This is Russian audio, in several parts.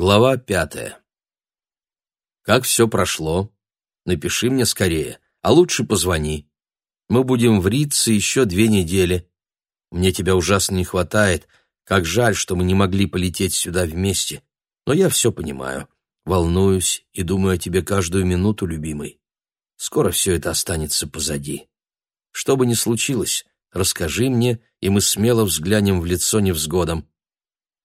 Глава пятая. Как все прошло? Напиши мне скорее, а лучше позвони. Мы будем в Ритце еще две недели. Мне тебя ужасно не хватает. Как жаль, что мы не могли полететь сюда вместе. Но я все понимаю. Волнуюсь и думаю о тебе каждую минуту, любимый. Скоро все это останется позади. Что бы ни случилось, расскажи мне, и мы смело взглянем в лицо невзгодом.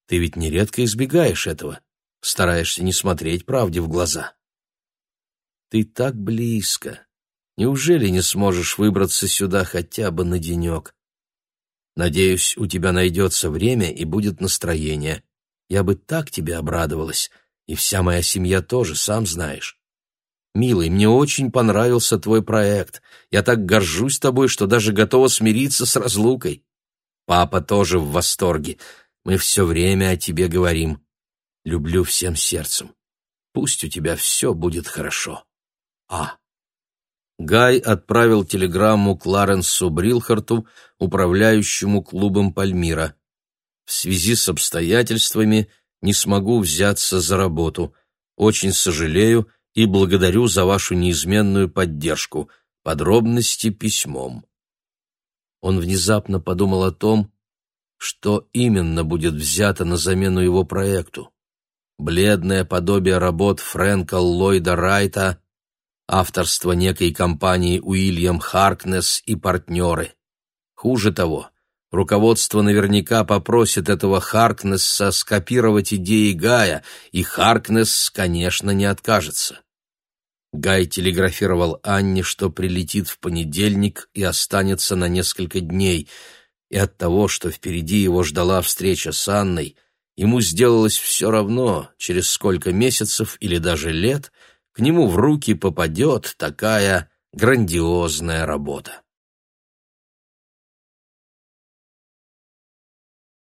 Ты ведь нередко избегаешь этого стараешься не смотреть правде в глаза. Ты так близко. Неужели не сможешь выбраться сюда хотя бы на денек? Надеюсь, у тебя найдется время и будет настроение. Я бы так тебе обрадовалась, и вся моя семья тоже, сам знаешь. Милый, мне очень понравился твой проект. Я так горжусь тобой, что даже готова смириться с разлукой. Папа тоже в восторге. Мы все время о тебе говорим. Люблю всем сердцем. Пусть у тебя все будет хорошо. А. Гай отправил телеграмму Кларенсу Брилхарту, управляющему клубом Пальмира. В связи с обстоятельствами не смогу взяться за работу. Очень сожалею и благодарю за вашу неизменную поддержку. Подробности письмом. Он внезапно подумал о том, что именно будет взято на замену его проекту бледное подобие работ Фрэнка Ллойда Райта, авторство некой компании Уильям Харкнес и партнеры. Хуже того, руководство наверняка попросит этого Харкнесса скопировать идеи Гая, и Харкнесс, конечно, не откажется. Гай телеграфировал Анне, что прилетит в понедельник и останется на несколько дней, и от того, что впереди его ждала встреча с Анной, Ему сделалось все равно, через сколько месяцев или даже лет к нему в руки попадет такая грандиозная работа.